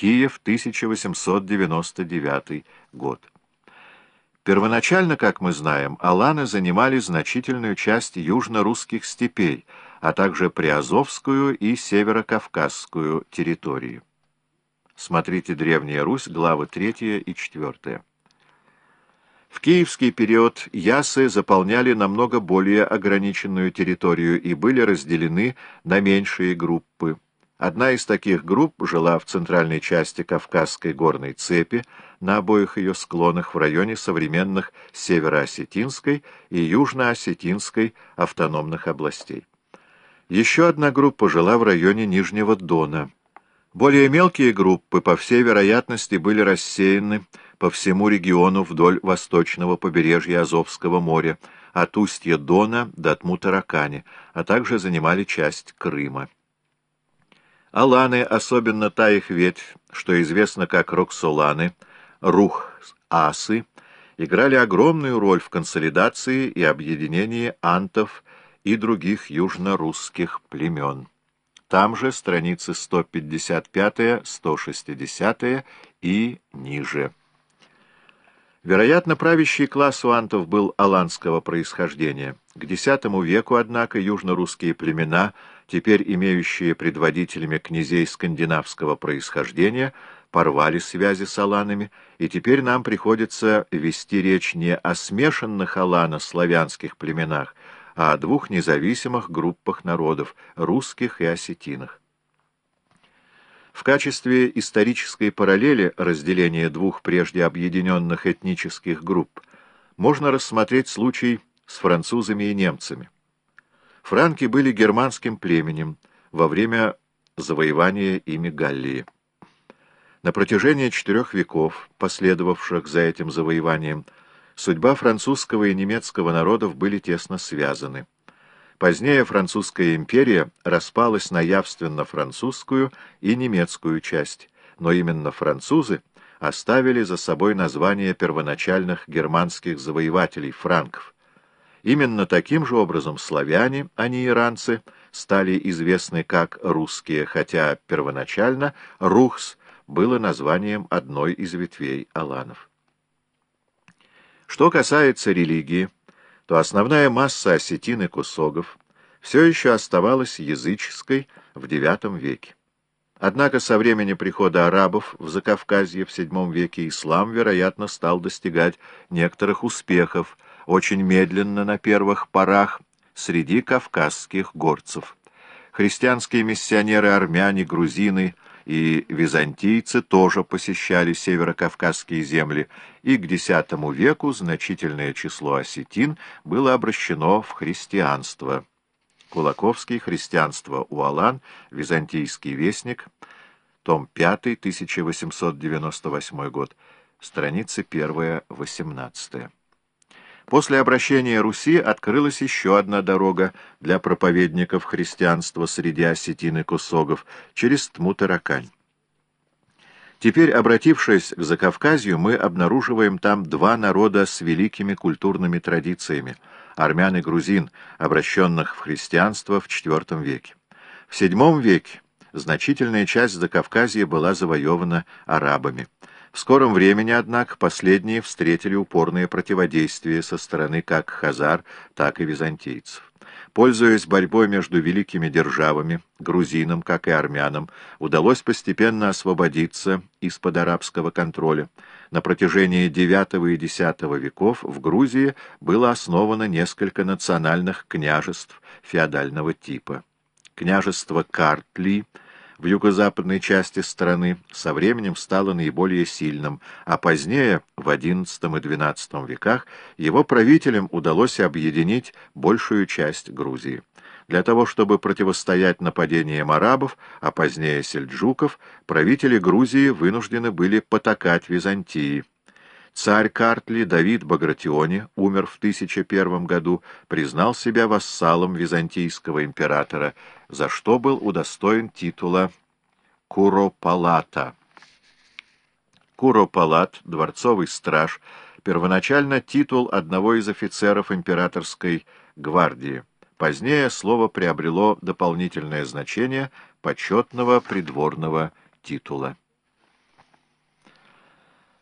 Киев, 1899 год. Первоначально, как мы знаем, аланы занимали значительную часть южно-русских степей, а также Приазовскую и Северокавказскую территории. Смотрите «Древняя Русь», главы 3 и 4. В киевский период ясы заполняли намного более ограниченную территорию и были разделены на меньшие группы. Одна из таких групп жила в центральной части Кавказской горной цепи, на обоих ее склонах в районе современных Североосетинской и Южноосетинской автономных областей. Еще одна группа жила в районе Нижнего Дона. Более мелкие группы, по всей вероятности, были рассеяны по всему региону вдоль восточного побережья Азовского моря, от устья Дона до Тмутаракани, а также занимали часть Крыма. Аланы, особенно та их ветвь, что известно как Роксоланы, Рух-Асы, играли огромную роль в консолидации и объединении антов и других южно-русских племен. Там же страницы 155-160 и ниже. Вероятно, правящий класс у антов был аланского происхождения. К X веку, однако, южно-русские племена, теперь имеющие предводителями князей скандинавского происхождения, порвали связи с аланами, и теперь нам приходится вести речь не о смешанных алано-славянских племенах, а о двух независимых группах народов — русских и осетинах. В качестве исторической параллели разделения двух прежде объединенных этнических групп можно рассмотреть случай с французами и немцами. Франки были германским племенем во время завоевания ими Галлии. На протяжении четырех веков, последовавших за этим завоеванием, судьба французского и немецкого народов были тесно связаны. Позднее французская империя распалась на явственно-французскую и немецкую часть, но именно французы оставили за собой название первоначальных германских завоевателей франков. Именно таким же образом славяне, а не иранцы, стали известны как русские, хотя первоначально «рухс» было названием одной из ветвей аланов. Что касается религии, то основная масса осетин и кусогов все еще оставалась языческой в IX веке. Однако со времени прихода арабов в Закавказье в VII веке ислам, вероятно, стал достигать некоторых успехов, очень медленно на первых порах, среди кавказских горцев. Христианские миссионеры-армяне, грузины – и византийцы тоже посещали северокавказские земли, и к X веку значительное число осетин было обращено в христианство. Кулаковский «Христианство у Алан», «Византийский вестник», том 5, 1898 год, страницы 1-18. После обращения Руси открылась еще одна дорога для проповедников христианства среди осетин и кусогов через Тмутаракань. Теперь, обратившись к Закавказью, мы обнаруживаем там два народа с великими культурными традициями – армян и грузин, обращенных в христианство в IV веке. В VII веке значительная часть Закавказья была завоевана арабами. В скором времени, однако, последние встретили упорное противодействие со стороны как хазар, так и византийцев. Пользуясь борьбой между великими державами, грузинам, как и армянам, удалось постепенно освободиться из-под арабского контроля. На протяжении IX и X веков в Грузии было основано несколько национальных княжеств феодального типа. Княжество Картли – в юго-западной части страны со временем стало наиболее сильным, а позднее, в XI и XII веках, его правителям удалось объединить большую часть Грузии. Для того, чтобы противостоять нападениям арабов, а позднее сельджуков, правители Грузии вынуждены были потакать Византии. Царь Картли Давид Багратиони умер в 1001 году, признал себя вассалом византийского императора, за что был удостоен титула Куропалата. Куропалат, дворцовый страж, первоначально титул одного из офицеров императорской гвардии. Позднее слово приобрело дополнительное значение почетного придворного титула.